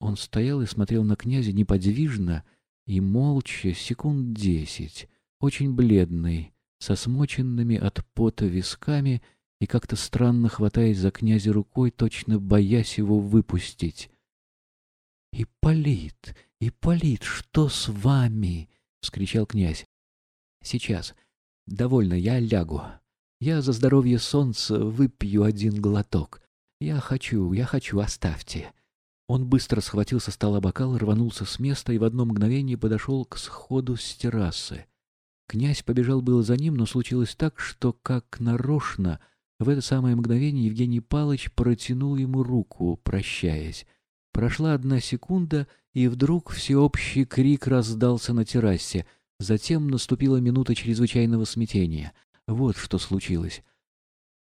Он стоял и смотрел на князя неподвижно и молча секунд десять, очень бледный, со смоченными от пота висками и как-то странно хватаясь за князя рукой, точно боясь его выпустить. «Ипполит! Ипполит, что с вами?» — вскричал князь. «Сейчас. Довольно, я лягу. Я за здоровье солнца выпью один глоток. Я хочу, я хочу, оставьте». Он быстро схватил со стола бокал, рванулся с места и в одно мгновение подошел к сходу с террасы. Князь побежал было за ним, но случилось так, что, как нарочно, в это самое мгновение Евгений Палыч протянул ему руку, прощаясь. Прошла одна секунда, и вдруг всеобщий крик раздался на террасе. Затем наступила минута чрезвычайного смятения. Вот что случилось.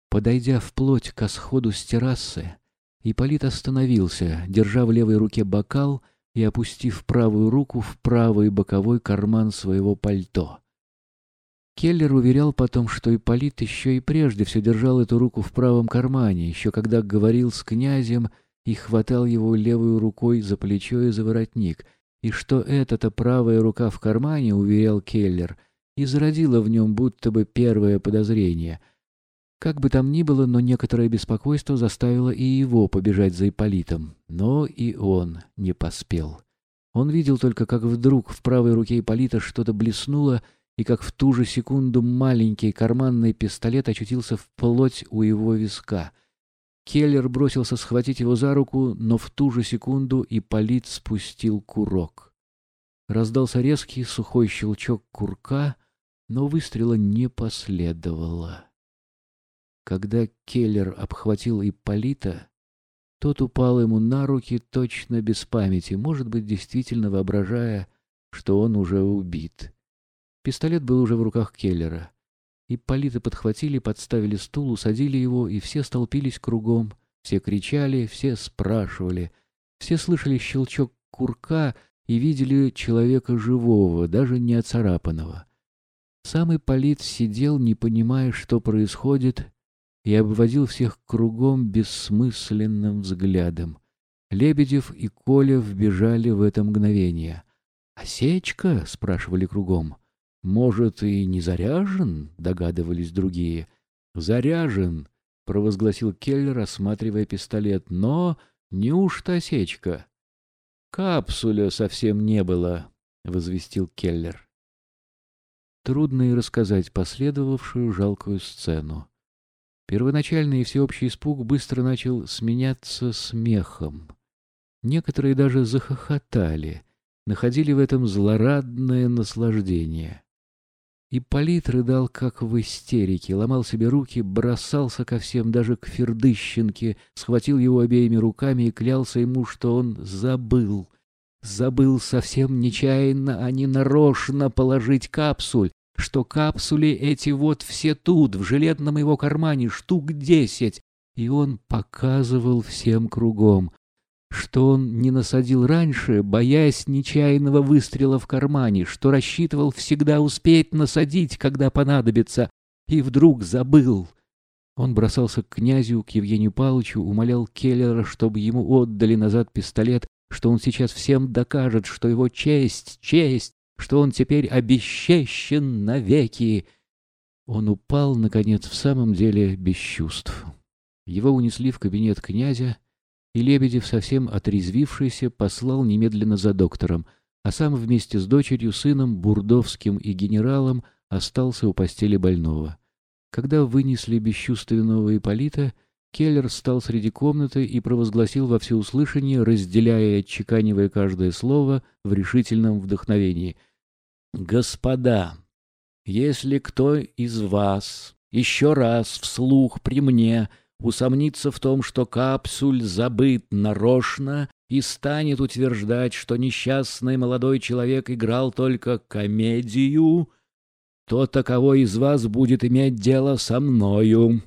Подойдя вплоть к сходу с террасы, Ипполит остановился, держа в левой руке бокал и опустив правую руку в правый боковой карман своего пальто. Келлер уверял потом, что Ипполит еще и прежде все держал эту руку в правом кармане, еще когда говорил с князем и хватал его левой рукой за плечо и за воротник, и что эта-то правая рука в кармане, уверял Келлер, и зародила в нем будто бы первое подозрение. Как бы там ни было, но некоторое беспокойство заставило и его побежать за Ипполитом, но и он не поспел. Он видел только, как вдруг в правой руке Ипполита что-то блеснуло, и как в ту же секунду маленький карманный пистолет очутился вплоть у его виска. Келлер бросился схватить его за руку, но в ту же секунду Ипполит спустил курок. Раздался резкий сухой щелчок курка, но выстрела не последовало. Когда Келлер обхватил Ипполита, тот упал ему на руки точно без памяти, может быть, действительно воображая, что он уже убит. Пистолет был уже в руках Келлера. Ипполита подхватили, подставили стул, усадили его, и все столпились кругом. Все кричали, все спрашивали. Все слышали щелчок курка и видели человека живого, даже не оцарапанного. Сам Ипполит сидел, не понимая, что происходит, и обводил всех кругом бессмысленным взглядом. Лебедев и Коля вбежали в это мгновение. «Осечка?» — спрашивали кругом. «Может, и не заряжен?» — догадывались другие. «Заряжен!» — провозгласил Келлер, осматривая пистолет. «Но неужто осечка?» «Капсуля совсем не было», — возвестил Келлер. Трудно и рассказать последовавшую жалкую сцену. Первоначальный и всеобщий испуг быстро начал сменяться смехом. Некоторые даже захохотали, находили в этом злорадное наслаждение. Ипполит рыдал, как в истерике, ломал себе руки, бросался ко всем, даже к Фердыщенке, схватил его обеими руками и клялся ему, что он забыл. Забыл совсем нечаянно, а не нарочно положить капсуль, что капсули эти вот все тут, в жилетном его кармане, штук десять, и он показывал всем кругом что он не насадил раньше, боясь нечаянного выстрела в кармане, что рассчитывал всегда успеть насадить, когда понадобится, и вдруг забыл. Он бросался к князю, к Евгению Павловичу, умолял Келлера, чтобы ему отдали назад пистолет, что он сейчас всем докажет, что его честь, честь, что он теперь обесчещен навеки. Он упал, наконец, в самом деле без чувств. Его унесли в кабинет князя, и Лебедев, совсем отрезвившийся, послал немедленно за доктором, а сам вместе с дочерью, сыном, Бурдовским и генералом остался у постели больного. Когда вынесли бесчувственного Ипполита, Келлер стал среди комнаты и провозгласил во всеуслышание, разделяя и отчеканивая каждое слово в решительном вдохновении. «Господа, если кто из вас еще раз вслух при мне усомнится в том, что капсуль забыт нарочно и станет утверждать, что несчастный молодой человек играл только комедию, то таково из вас будет иметь дело со мною.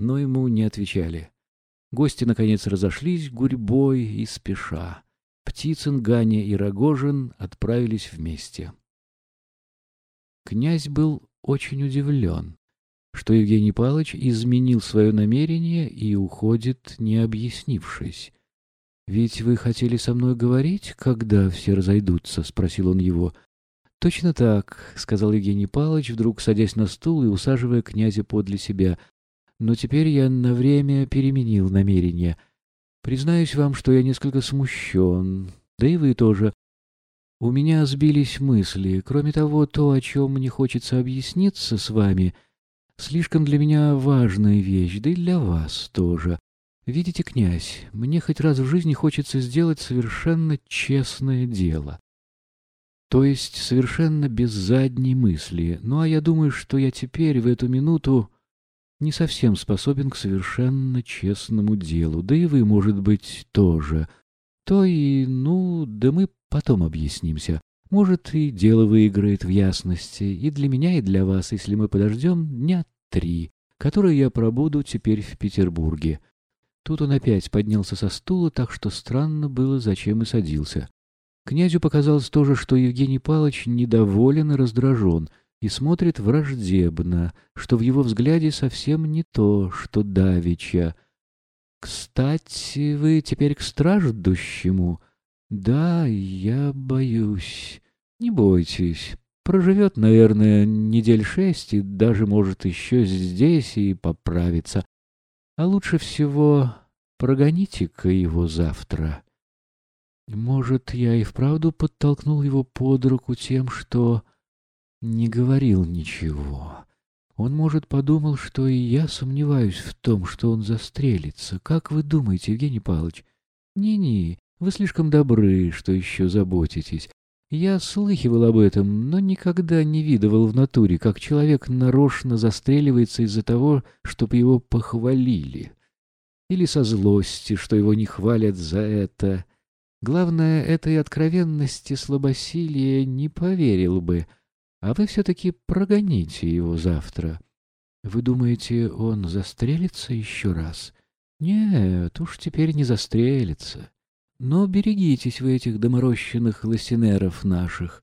Но ему не отвечали. Гости, наконец, разошлись гурьбой и спеша. Птицын, Ганя и Рогожин отправились вместе. Князь был очень удивлен что Евгений Павлович изменил свое намерение и уходит, не объяснившись. «Ведь вы хотели со мной говорить, когда все разойдутся?» — спросил он его. «Точно так», — сказал Евгений Павлович, вдруг садясь на стул и усаживая князя подле себя. «Но теперь я на время переменил намерение. Признаюсь вам, что я несколько смущен, да и вы тоже. У меня сбились мысли. Кроме того, то, о чем мне хочется объясниться с вами, слишком для меня важная вещь, да и для вас тоже. Видите, князь, мне хоть раз в жизни хочется сделать совершенно честное дело. То есть совершенно без задней мысли. Ну а я думаю, что я теперь, в эту минуту, не совсем способен к совершенно честному делу. Да и вы, может быть, тоже. То и, ну, да мы Потом объяснимся. Может, и дело выиграет в ясности, и для меня, и для вас, если мы подождем дня три, которые я пробуду теперь в Петербурге. Тут он опять поднялся со стула, так что странно было, зачем и садился. Князю показалось тоже, что Евгений Павлович недоволен и раздражен, и смотрит враждебно, что в его взгляде совсем не то, что давеча. «Кстати, вы теперь к страждущему?» «Да, я боюсь. Не бойтесь. Проживет, наверное, недель шесть и даже, может, еще здесь и поправится. А лучше всего прогоните-ка его завтра». Может, я и вправду подтолкнул его под руку тем, что не говорил ничего. Он, может, подумал, что и я сомневаюсь в том, что он застрелится. Как вы думаете, Евгений Павлович? Не-не, вы слишком добры, что еще заботитесь. Я слыхивал об этом, но никогда не видывал в натуре, как человек нарочно застреливается из-за того, чтобы его похвалили. Или со злости, что его не хвалят за это. Главное, этой откровенности слабосилия не поверил бы. А вы все-таки прогоните его завтра. Вы думаете, он застрелится еще раз? Нет, уж теперь не застрелится. Но берегитесь вы этих доморощенных лосинеров наших.